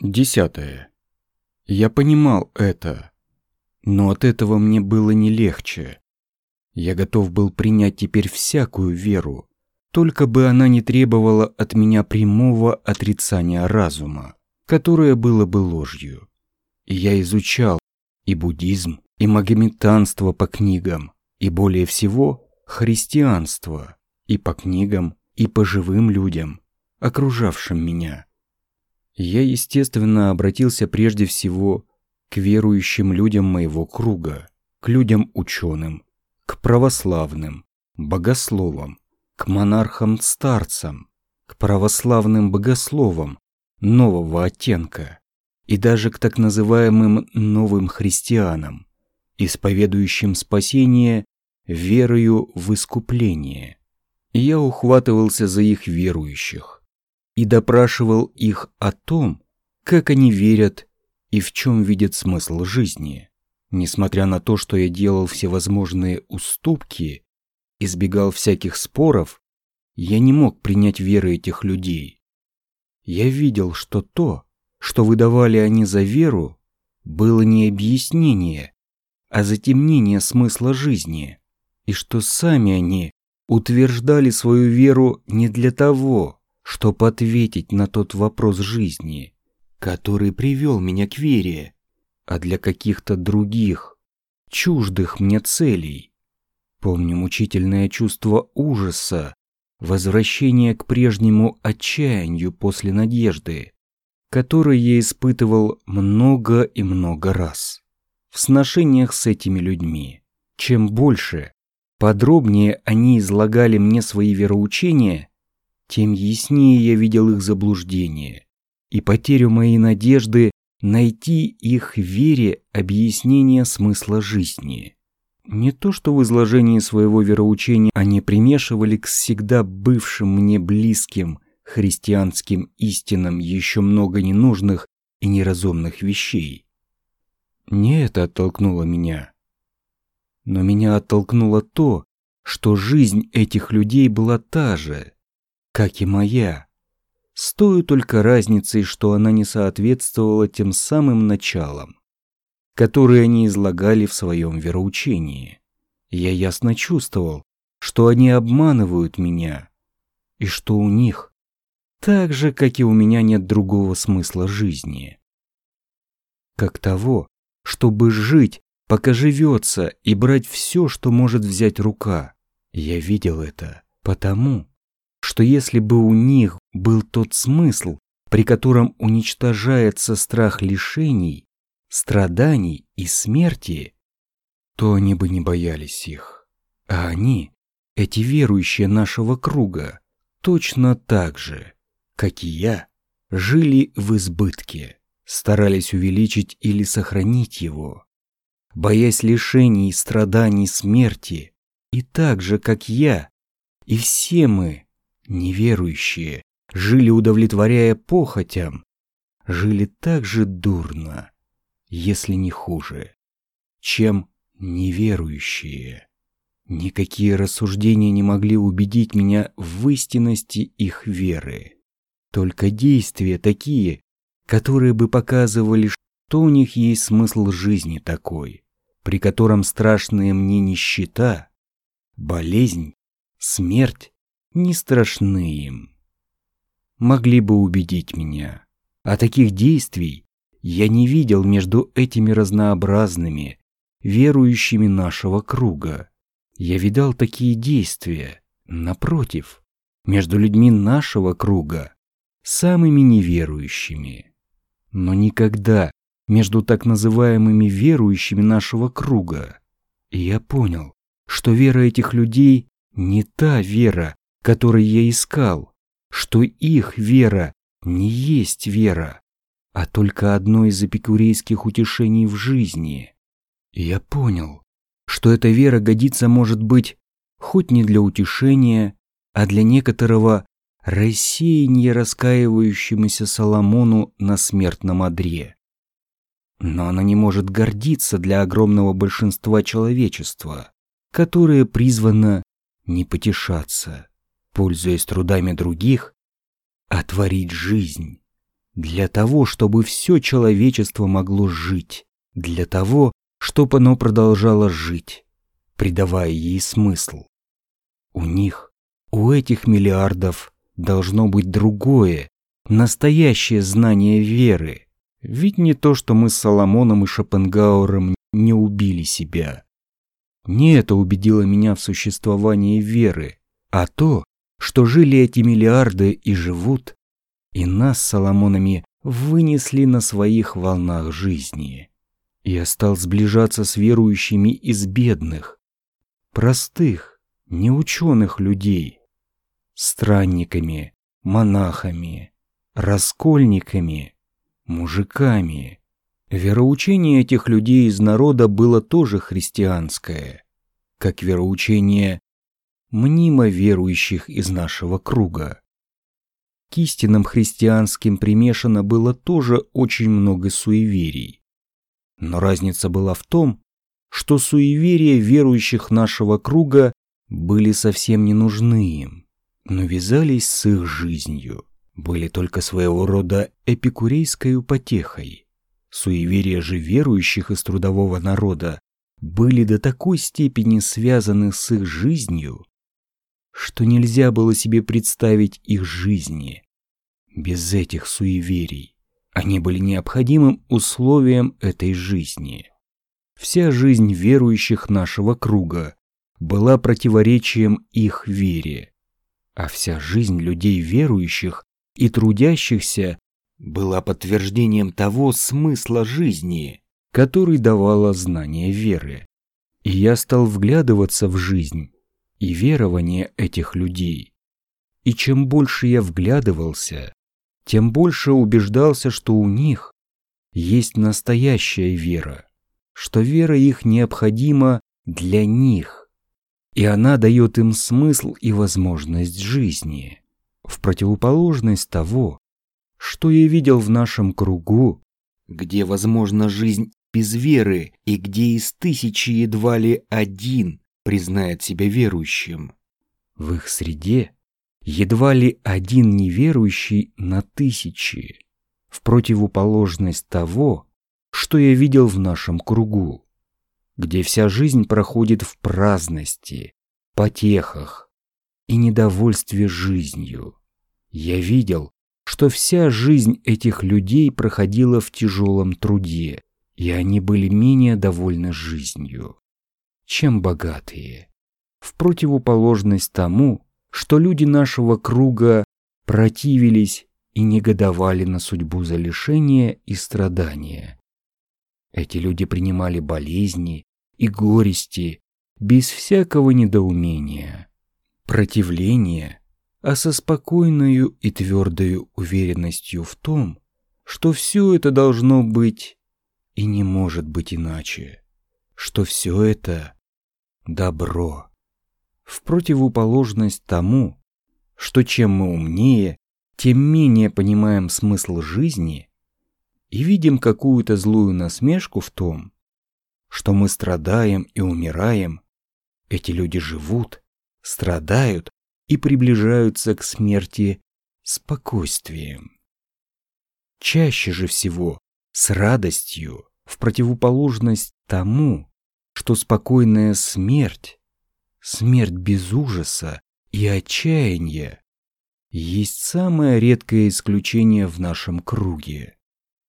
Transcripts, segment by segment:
Десятое. Я понимал это, но от этого мне было не легче. Я готов был принять теперь всякую веру, только бы она не требовала от меня прямого отрицания разума, которое было бы ложью. И я изучал и буддизм, и магометанство по книгам, и более всего христианство, и по книгам, и по живым людям, окружавшим меня. Я, естественно, обратился прежде всего к верующим людям моего круга, к людям-ученым, к православным, богословам, к монархам-старцам, к православным богословам нового оттенка и даже к так называемым новым христианам, исповедующим спасение верою в искупление. я ухватывался за их верующих и допрашивал их о том, как они верят и в чем видят смысл жизни. Несмотря на то, что я делал всевозможные уступки, избегал всяких споров, я не мог принять веры этих людей. Я видел, что то, что выдавали они за веру, было не объяснение, а затемнение смысла жизни, и что сами они утверждали свою веру не для того, чтобы ответить на тот вопрос жизни, который привел меня к вере, а для каких-то других, чуждых мне целей. Помню мучительное чувство ужаса, возвращение к прежнему отчаянию после надежды, которое я испытывал много и много раз в сношениях с этими людьми. Чем больше, подробнее они излагали мне свои вероучения, тем яснее я видел их заблуждение и потерю моей надежды найти их вере объяснение смысла жизни. Не то, что в изложении своего вероучения они примешивали к всегда бывшим мне близким христианским истинам еще много ненужных и неразумных вещей. Не это оттолкнуло меня. Но меня оттолкнуло то, что жизнь этих людей была та же, как и моя, с той только разницей, что она не соответствовала тем самым началам, которые они излагали в своем вероучении. Я ясно чувствовал, что они обманывают меня, и что у них, так же, как и у меня, нет другого смысла жизни. Как того, чтобы жить, пока живется, и брать все, что может взять рука. Я видел это потому, что если бы у них был тот смысл, при котором уничтожается страх лишений, страданий и смерти, то они бы не боялись их. А они, эти верующие нашего круга, точно так же, как и я, жили в избытке, старались увеличить или сохранить его, боясь лишений, страданий, смерти, и так же, как я, и все мы, Неверующие жили удовлетворяя похотям, жили так же дурно, если не хуже, чем неверующие. Никакие рассуждения не могли убедить меня в истинности их веры. Только действия такие, которые бы показывали, что у них есть смысл жизни такой, при котором страшная мне нищета, болезнь, смерть не страшны им. Могли бы убедить меня. А таких действий я не видел между этими разнообразными, верующими нашего круга. Я видал такие действия, напротив, между людьми нашего круга, самыми неверующими. Но никогда между так называемыми верующими нашего круга. И я понял, что вера этих людей не та вера, который я искал, что их вера не есть вера, а только одно из эпикурейских утешений в жизни. Я понял, что эта вера годится, может быть, хоть не для утешения, а для некоторого рассеяния раскаивающемуся Соломону на смертном одре. Но она не может гордиться для огромного большинства человечества, которое призвано не потешаться, пользуясь трудами других, отворить жизнь, для того, чтобы все человечество могло жить, для того, чтобы оно продолжало жить, придавая ей смысл. У них, у этих миллиардов, должно быть другое, настоящее знание веры. Ведь не то, что мы с Соломоном и Шопенгауэром не убили себя. Не это убедило меня в существовании веры, а то, что жили эти миллиарды и живут, и нас с Соломонами вынесли на своих волнах жизни. Я стал сближаться с верующими из бедных, простых, неученых людей, странниками, монахами, раскольниками, мужиками. Вероучение этих людей из народа было тоже христианское, как вероучение мнимо верующих из нашего круга. К истинам христианским примешано было тоже очень много суеверий. Но разница была в том, что суеверия верующих нашего круга были совсем не нужны им, но вязались с их жизнью, были только своего рода эпикурейской потехой. Суеверия же верующих из трудового народа были до такой степени связаны с их жизнью, что нельзя было себе представить их жизни без этих суеверий. Они были необходимым условием этой жизни. Вся жизнь верующих нашего круга была противоречием их вере, а вся жизнь людей верующих и трудящихся была подтверждением того смысла жизни, который давало знание веры. И я стал вглядываться в жизнь, и верование этих людей. И чем больше я вглядывался, тем больше убеждался, что у них есть настоящая вера, что вера их необходима для них, и она дает им смысл и возможность жизни, в противоположность того, что я видел в нашем кругу, где возможна жизнь без веры и где из тысячи едва ли один признает себя верующим. В их среде едва ли один неверующий на тысячи, в противоположность того, что я видел в нашем кругу, где вся жизнь проходит в праздности, потехах и недовольстве жизнью. Я видел, что вся жизнь этих людей проходила в тяжелом труде, и они были менее довольны жизнью чем богатые. В противоположность тому, что люди нашего круга противились и негодовали на судьбу за лишение и страдания. Эти люди принимали болезни и горести без всякого недоумения, противления, а со спокойною и твердою уверенностью в том, что все это должно быть и не может быть иначе, что все это добро. В противоположность тому, что чем мы умнее, тем менее понимаем смысл жизни и видим какую-то злую насмешку в том, что мы страдаем и умираем, эти люди живут, страдают и приближаются к смерти спокойствием. Чаще же всего с радостью, в противоположность тому, что спокойная смерть, смерть без ужаса и отчаяния, есть самое редкое исключение в нашем круге.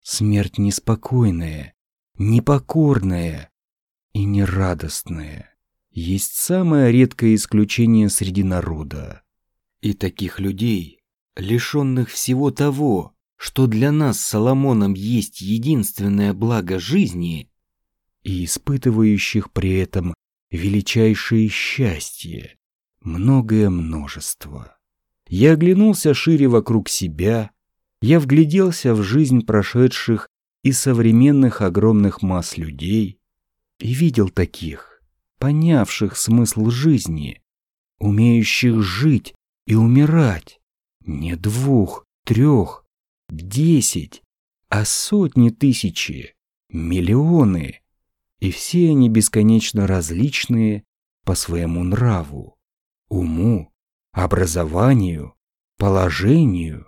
Смерть неспокойная, непокорная и нерадостная есть самое редкое исключение среди народа. И таких людей, лишенных всего того, что для нас с Соломоном есть единственное благо жизни, и испытывающих при этом величайшее счастье, многое множество. Я оглянулся шире вокруг себя, я вгляделся в жизнь прошедших и современных огромных масс людей и видел таких, понявших смысл жизни, умеющих жить и умирать, не двух, трех, десять, а сотни тысячи, миллионы, и все они бесконечно различные по своему нраву, уму, образованию, положению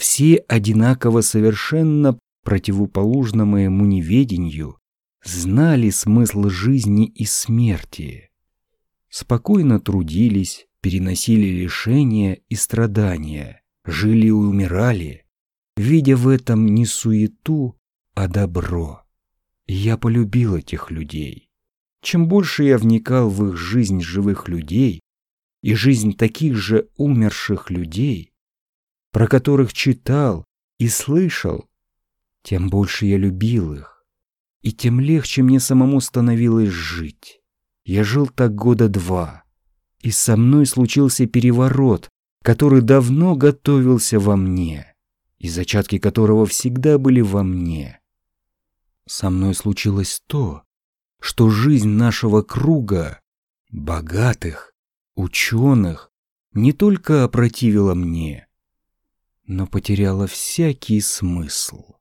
все одинаково совершенно противоположно моему неведению, знали смысл жизни и смерти. Спокойно трудились, переносили лишения и страдания, жили и умирали, видя в этом не суету, а добро. Я полюбил этих людей. Чем больше я вникал в их жизнь живых людей и жизнь таких же умерших людей, про которых читал и слышал, тем больше я любил их, и тем легче мне самому становилось жить. Я жил так года два, и со мной случился переворот, который давно готовился во мне, и зачатки которого всегда были во мне. Со мной случилось то, что жизнь нашего круга, богатых, ученых, не только опротивила мне, но потеряла всякий смысл.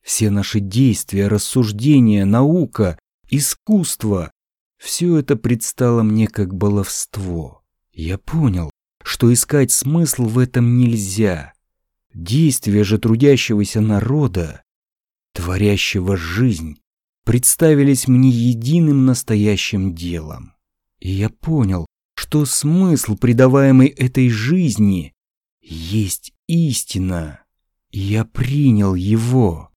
Все наши действия, рассуждения, наука, искусство — все это предстало мне как баловство. Я понял, что искать смысл в этом нельзя. Действия же трудящегося народа, творящего жизнь, представились мне единым настоящим делом. И я понял, что смысл, придаваемый этой жизни, есть истина. И я принял его.